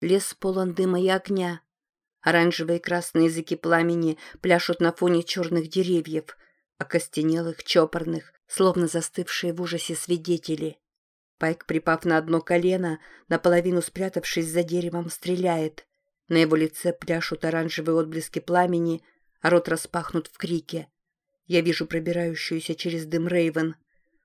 Лес полон дыма и огня. Оранжевые и красные языки пламени пляшут на фоне черных деревьев, окостенелых, чопорных, словно застывшие в ужасе свидетели. Пайк, припав на одно колено, наполовину спрятавшись за деревом, стреляет. На его лице пляшут оранжевые отблески пламени, а рот распахнут в крике. Я вижу пробирающуюся через дым Рейвен.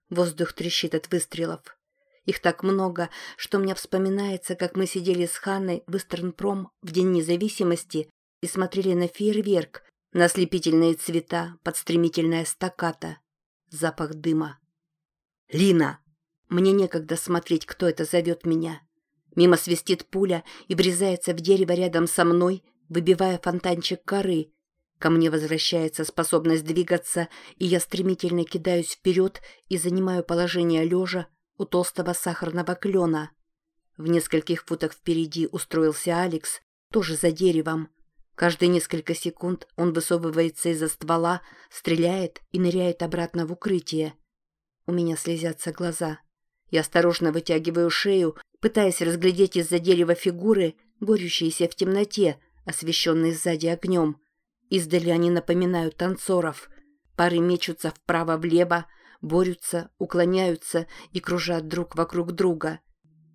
Воздух трещит от выстрелов. Их так много, что мне вспоминается, как мы сидели с Ханной в Истернпром в День независимости и смотрели на фейерверк, на ослепительные цвета под стремительное стаката. Запах дыма. «Лина!» Мне некогда смотреть, кто это зовет меня. Мимо свистит пуля и врезается в дерево рядом со мной, выбивая фонтанчик коры. Ко мне возвращается способность двигаться, и я стремительно кидаюсь вперед и занимаю положение лежа у толстого сахарного клена. В нескольких футах впереди устроился Алекс, тоже за деревом. Каждые несколько секунд он высовывается из-за ствола, стреляет и ныряет обратно в укрытие. У меня слезятся глаза. Я осторожно вытягиваю шею, пытаясь разглядеть из-за дерева фигуры, борющиеся в темноте, освещенные сзади огнем. Издали они напоминают танцоров. Пары мечутся вправо-влево, борются, уклоняются и кружат друг вокруг друга.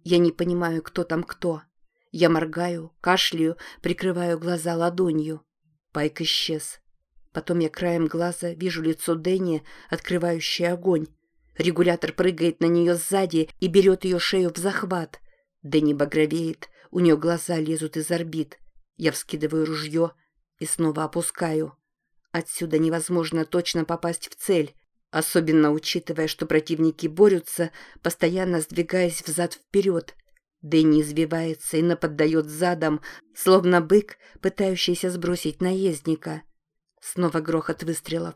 Я не понимаю, кто там кто. Я моргаю, кашляю, прикрываю глаза ладонью. Пайк исчез. Потом я краем глаза вижу лицо Дэнни, открывающее огонь. Регулятор прыгает на нее сзади и берет ее шею в захват. Дэнни багровеет, у нее глаза лезут из орбит. Я вскидываю ружье и снова опускаю. Отсюда невозможно точно попасть в цель, особенно учитывая, что противники борются, постоянно сдвигаясь взад-вперед. Дэнни извивается и наподдает задом, словно бык, пытающийся сбросить наездника. Снова грохот выстрелов.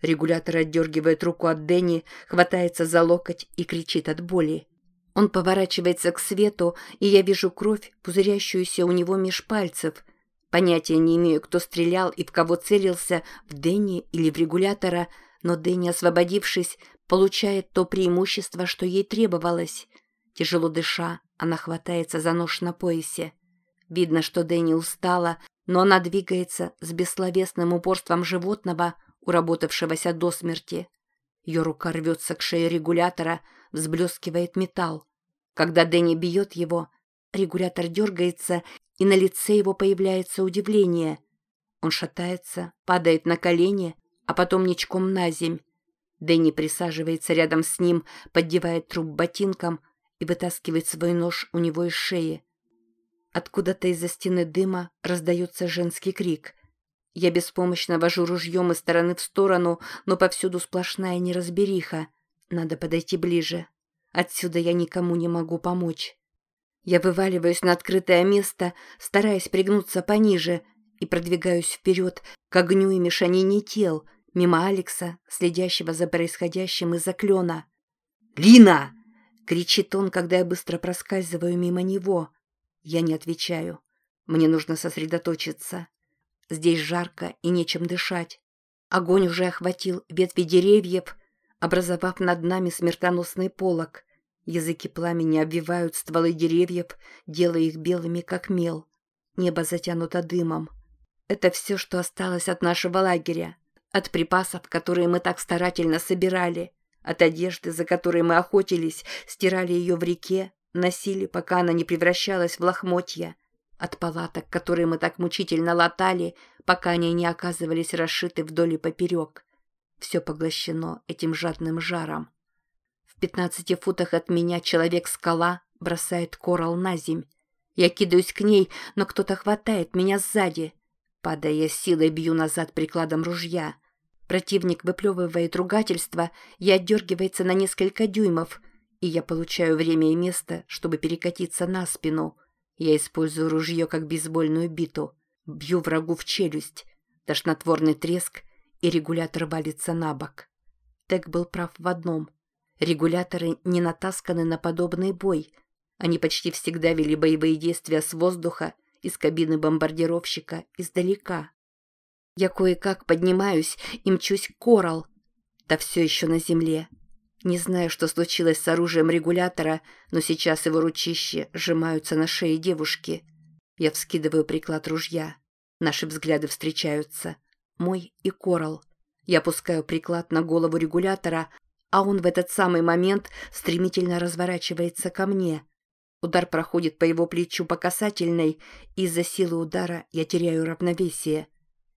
Регулятор отдергивает руку от Дэнни, хватается за локоть и кричит от боли. Он поворачивается к свету, и я вижу кровь, пузырящуюся у него меж пальцев. Понятия не имею, кто стрелял и в кого целился, в Дэнни или в регулятора, но Дэнни, освободившись, получает то преимущество, что ей требовалось. Тяжело дыша, она хватается за нож на поясе. Видно, что Дэнни устала, но она двигается с бессловесным упорством животного – уработавшегося до смерти. Ее рука рвется к шее регулятора, взблескивает металл. Когда Дэнни бьет его, регулятор дергается, и на лице его появляется удивление. Он шатается, падает на колени, а потом ничком на земь. Дэнни присаживается рядом с ним, поддевает труп ботинком и вытаскивает свой нож у него из шеи. Откуда-то из-за стены дыма раздается женский крик. Я беспомощно вожу ружьем из стороны в сторону, но повсюду сплошная неразбериха. Надо подойти ближе. Отсюда я никому не могу помочь. Я вываливаюсь на открытое место, стараясь пригнуться пониже, и продвигаюсь вперед к огню и мешанине тел, мимо Алекса, следящего за происходящим из-за клена. «Лина!» — кричит он, когда я быстро проскальзываю мимо него. Я не отвечаю. Мне нужно сосредоточиться. Здесь жарко и нечем дышать. Огонь уже охватил ветви деревьев, образовав над нами смертоносный полог. Языки пламени обвивают стволы деревьев, делая их белыми, как мел. Небо затянуто дымом. Это все, что осталось от нашего лагеря. От припасов, которые мы так старательно собирали. От одежды, за которой мы охотились, стирали ее в реке, носили, пока она не превращалась в лохмотья от палаток, которые мы так мучительно латали, пока они не оказывались расшиты вдоль и поперек. Все поглощено этим жадным жаром. В пятнадцати футах от меня человек-скала бросает коралл на земь. Я кидаюсь к ней, но кто-то хватает меня сзади. Падая силой, бью назад прикладом ружья. Противник выплевывает ругательство и отдергивается на несколько дюймов, и я получаю время и место, чтобы перекатиться на спину — я использую ружье как бейсбольную биту. Бью врагу в челюсть. Тошнотворный треск, и регулятор валится на бок. Тек был прав в одном. Регуляторы не натасканы на подобный бой. Они почти всегда вели боевые действия с воздуха, из кабины бомбардировщика, издалека. Я кое-как поднимаюсь и мчусь к Коралл. Да все еще на земле. Не знаю, что случилось с оружием регулятора, но сейчас его ручища сжимаются на шее девушки. Я вскидываю приклад ружья. Наши взгляды встречаются. Мой и Корал. Я опускаю приклад на голову регулятора, а он в этот самый момент стремительно разворачивается ко мне. Удар проходит по его плечу по касательной, из-за силы удара я теряю равновесие.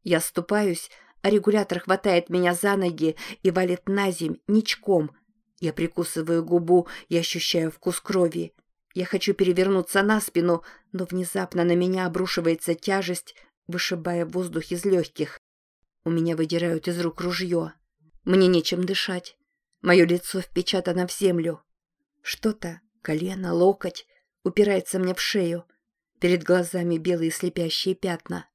Я ступаюсь, а регулятор хватает меня за ноги и валит на земь ничком. Я прикусываю губу и ощущаю вкус крови. Я хочу перевернуться на спину, но внезапно на меня обрушивается тяжесть, вышибая воздух из легких. У меня выдирают из рук ружье. Мне нечем дышать. Мое лицо впечатано в землю. Что-то, колено, локоть, упирается мне в шею. Перед глазами белые слепящие пятна.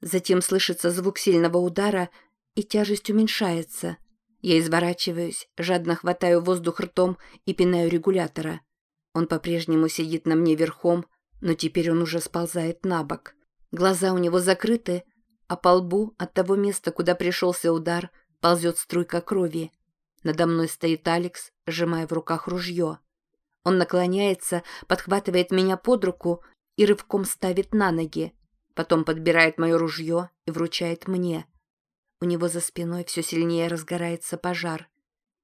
Затем слышится звук сильного удара, и тяжесть уменьшается. Я изворачиваюсь, жадно хватаю воздух ртом и пинаю регулятора. Он по-прежнему сидит на мне верхом, но теперь он уже сползает на бок. Глаза у него закрыты, а по лбу от того места, куда пришелся удар, ползет струйка крови. Надо мной стоит Алекс, сжимая в руках ружье. Он наклоняется, подхватывает меня под руку и рывком ставит на ноги. Потом подбирает мое ружье и вручает мне. У него за спиной все сильнее разгорается пожар.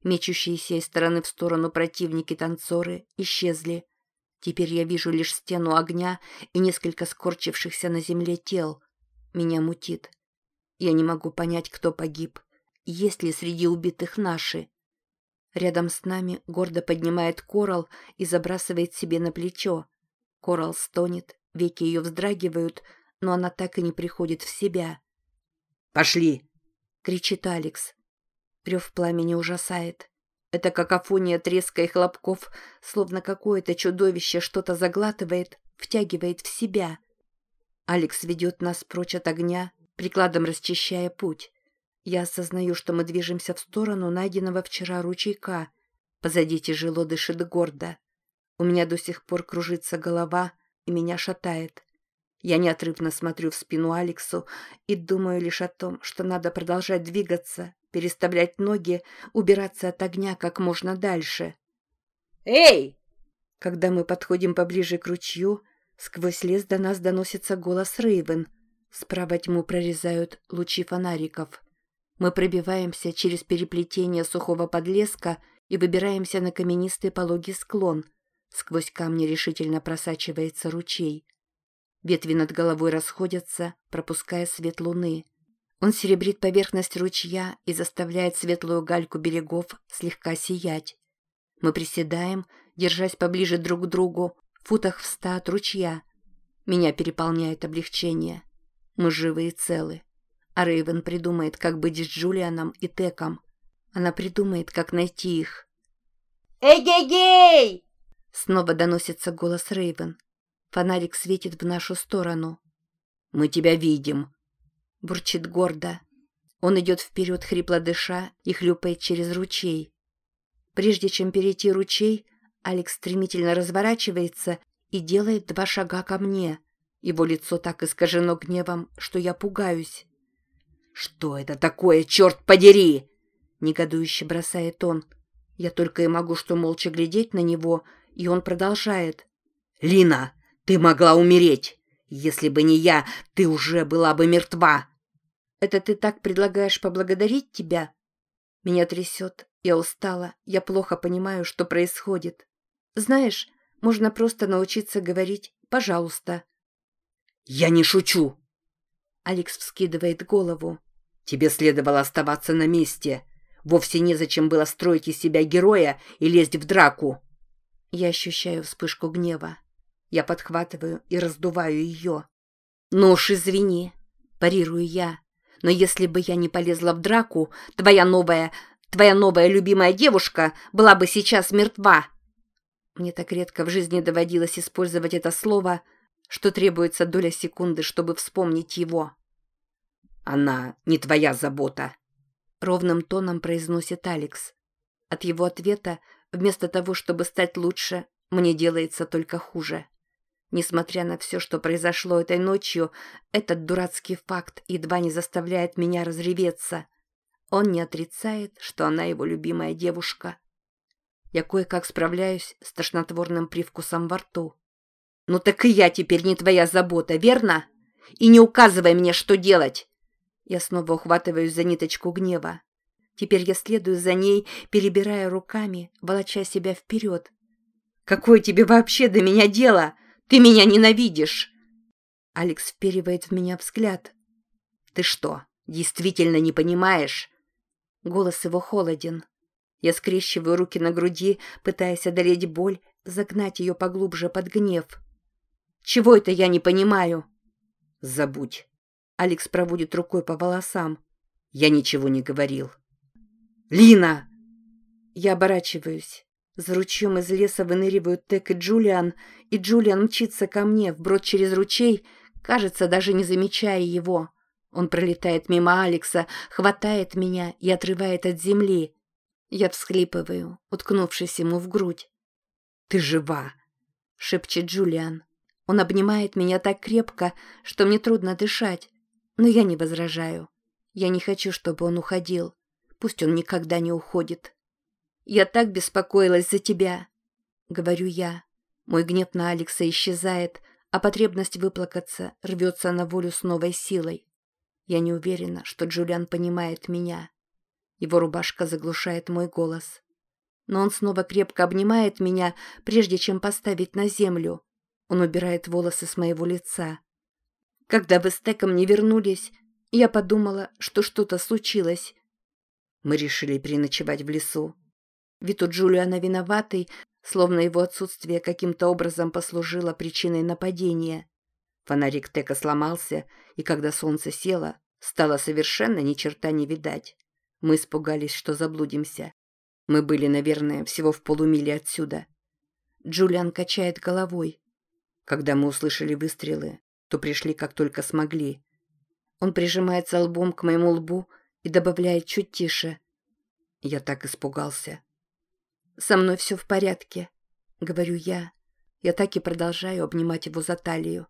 Мечущиеся из стороны в сторону противники-танцоры исчезли. Теперь я вижу лишь стену огня и несколько скорчившихся на земле тел. Меня мутит. Я не могу понять, кто погиб. Есть ли среди убитых наши? Рядом с нами гордо поднимает Корал и забрасывает себе на плечо. Корал стонет, веки ее вздрагивают, но она так и не приходит в себя. «Пошли!» — кричит Алекс. Рев пламени ужасает. Это какофония треска и хлопков, словно какое-то чудовище что-то заглатывает, втягивает в себя. Алекс ведет нас прочь от огня, прикладом расчищая путь. Я осознаю, что мы движемся в сторону найденного вчера ручейка. Позади тяжело дышит гордо. У меня до сих пор кружится голова, и меня шатает. Я неотрывно смотрю в спину Алексу и думаю лишь о том, что надо продолжать двигаться, переставлять ноги, убираться от огня как можно дальше. «Эй!» Когда мы подходим поближе к ручью, сквозь лес до нас доносится голос Рейвен. Справа тьму прорезают лучи фонариков. Мы пробиваемся через переплетение сухого подлеска и выбираемся на каменистый пологий склон. Сквозь камни решительно просачивается ручей. Ветви над головой расходятся, пропуская свет луны. Он серебрит поверхность ручья и заставляет светлую гальку берегов слегка сиять. Мы приседаем, держась поближе друг к другу, в футах в ста от ручья. Меня переполняет облегчение. Мы живы и целы. А Рейвен придумает, как быть с Джулианом и Теком. Она придумает, как найти их. «Эгегей!» Снова доносится голос Рейвен. Фонарик светит в нашу сторону. «Мы тебя видим», — бурчит гордо. Он идет вперед, хрипло дыша, и хлюпает через ручей. Прежде чем перейти ручей, Алекс стремительно разворачивается и делает два шага ко мне. Его лицо так искажено гневом, что я пугаюсь. «Что это такое, черт подери?» Негодующе бросает он. Я только и могу что молча глядеть на него, и он продолжает. «Лина, ты могла умереть. Если бы не я, ты уже была бы мертва. Это ты так предлагаешь поблагодарить тебя? Меня трясет. Я устала. Я плохо понимаю, что происходит. Знаешь, можно просто научиться говорить «пожалуйста». Я не шучу. Алекс вскидывает голову. Тебе следовало оставаться на месте. Вовсе незачем было строить из себя героя и лезть в драку. Я ощущаю вспышку гнева. Я подхватываю и раздуваю ее. «Ну уж извини», – парирую я. «Но если бы я не полезла в драку, твоя новая, твоя новая любимая девушка была бы сейчас мертва». Мне так редко в жизни доводилось использовать это слово, что требуется доля секунды, чтобы вспомнить его. «Она не твоя забота», — ровным тоном произносит Алекс. От его ответа, вместо того, чтобы стать лучше, мне делается только хуже. Несмотря на все, что произошло этой ночью, этот дурацкий факт едва не заставляет меня разреветься. Он не отрицает, что она его любимая девушка. Я кое-как справляюсь с тошнотворным привкусом во рту. «Ну так и я теперь не твоя забота, верно? И не указывай мне, что делать!» Я снова ухватываюсь за ниточку гнева. Теперь я следую за ней, перебирая руками, волоча себя вперед. «Какое тебе вообще до меня дело? Ты меня ненавидишь!» Алекс вперивает в меня взгляд. «Ты что, действительно не понимаешь?» Голос его холоден. Я скрещиваю руки на груди, пытаясь одолеть боль, загнать ее поглубже под гнев. «Чего это я не понимаю?» «Забудь». Алекс проводит рукой по волосам. «Я ничего не говорил». «Лина!» Я оборачиваюсь. За ручьем из леса выныривают Тек и Джулиан, и Джулиан мчится ко мне, вброд через ручей, кажется, даже не замечая его. Он пролетает мимо Алекса, хватает меня и отрывает от земли. Я всхлипываю, уткнувшись ему в грудь. «Ты жива!» — шепчет Джулиан. Он обнимает меня так крепко, что мне трудно дышать, но я не возражаю. Я не хочу, чтобы он уходил. Пусть он никогда не уходит. «Я так беспокоилась за тебя», — говорю я. Мой гнев на Алекса исчезает, а потребность выплакаться рвется на волю с новой силой. Я не уверена, что Джулиан понимает меня. Его рубашка заглушает мой голос. Но он снова крепко обнимает меня, прежде чем поставить на землю. Он убирает волосы с моего лица. Когда вы с Теком не вернулись, я подумала, что что-то случилось. Мы решили переночевать в лесу. Вид у Джулиана виноватый, словно его отсутствие каким-то образом послужило причиной нападения. Фонарик Тека сломался, и когда солнце село, стало совершенно ни черта не видать. Мы испугались, что заблудимся. Мы были, наверное, всего в полумиле отсюда. Джулиан качает головой. Когда мы услышали выстрелы, то пришли как только смогли. Он прижимается лбом к моему лбу и добавляет чуть тише. Я так испугался. «Со мной все в порядке», — говорю я. Я так и продолжаю обнимать его за талию.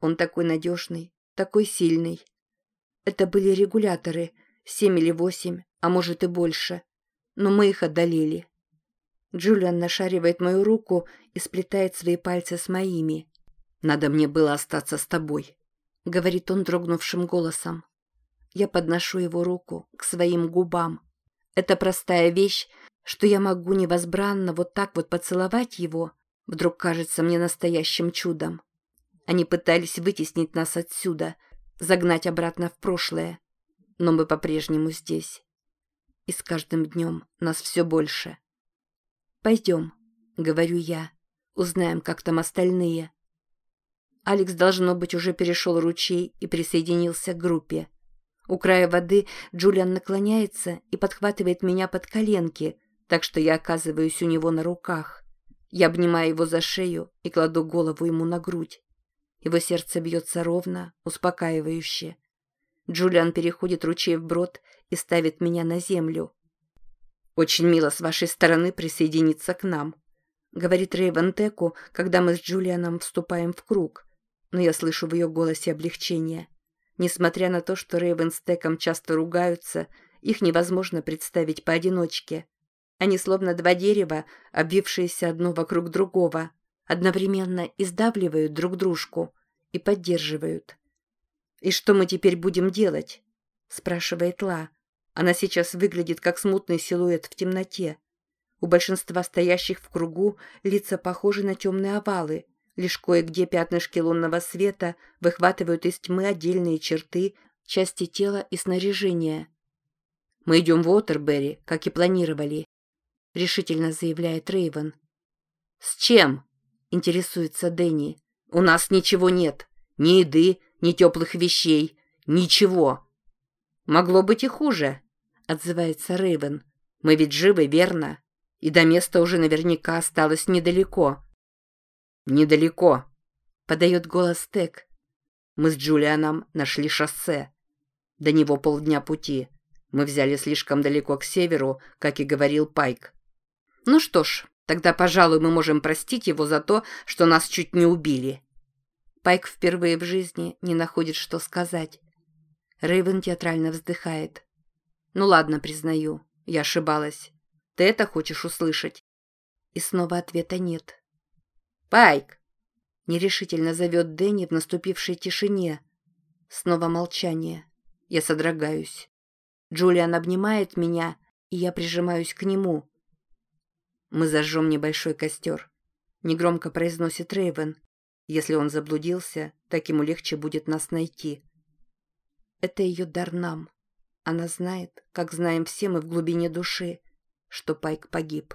Он такой надежный, такой сильный. Это были регуляторы, семь или восемь, а может и больше. Но мы их одолели. Джулиан нашаривает мою руку и сплетает свои пальцы с моими. «Надо мне было остаться с тобой», — говорит он дрогнувшим голосом. Я подношу его руку к своим губам. Это простая вещь, что я могу невозбранно вот так вот поцеловать его, вдруг кажется мне настоящим чудом. Они пытались вытеснить нас отсюда, загнать обратно в прошлое, но мы по-прежнему здесь. И с каждым днем нас все больше. «Пойдем», — говорю я, — «узнаем, как там остальные». Алекс, должно быть, уже перешел ручей и присоединился к группе. У края воды Джулиан наклоняется и подхватывает меня под коленки — так что я оказываюсь у него на руках. Я обнимаю его за шею и кладу голову ему на грудь. Его сердце бьется ровно, успокаивающе. Джулиан переходит ручей вброд и ставит меня на землю. «Очень мило с вашей стороны присоединиться к нам», — говорит Рейвен Теку, когда мы с Джулианом вступаем в круг. Но я слышу в ее голосе облегчение. Несмотря на то, что Рейвен с Теком часто ругаются, их невозможно представить поодиночке. Они словно два дерева, обвившиеся одно вокруг другого, одновременно издавливают друг дружку и поддерживают. «И что мы теперь будем делать?» – спрашивает Ла. Она сейчас выглядит как смутный силуэт в темноте. У большинства стоящих в кругу лица похожи на темные овалы, лишь кое-где пятнышки лунного света выхватывают из тьмы отдельные черты, части тела и снаряжения. «Мы идем в Уотербери, как и планировали», — решительно заявляет Рейвен. «С чем?» — интересуется Дэнни. «У нас ничего нет. Ни еды, ни теплых вещей. Ничего». «Могло быть и хуже», — отзывается Рейвен. «Мы ведь живы, верно? И до места уже наверняка осталось недалеко». «Недалеко», — подает голос Тек. «Мы с Джулианом нашли шоссе. До него полдня пути. Мы взяли слишком далеко к северу, как и говорил Пайк. Ну что ж, тогда, пожалуй, мы можем простить его за то, что нас чуть не убили. Пайк впервые в жизни не находит, что сказать. Рейвен театрально вздыхает. Ну ладно, признаю, я ошибалась. Ты это хочешь услышать? И снова ответа нет. Пайк! Нерешительно зовет Дэнни в наступившей тишине. Снова молчание. Я содрогаюсь. Джулиан обнимает меня, и я прижимаюсь к нему. Мы зажжем небольшой костер. Негромко произносит Рейвен. Если он заблудился, так ему легче будет нас найти. Это ее дар нам. Она знает, как знаем все мы в глубине души, что Пайк погиб.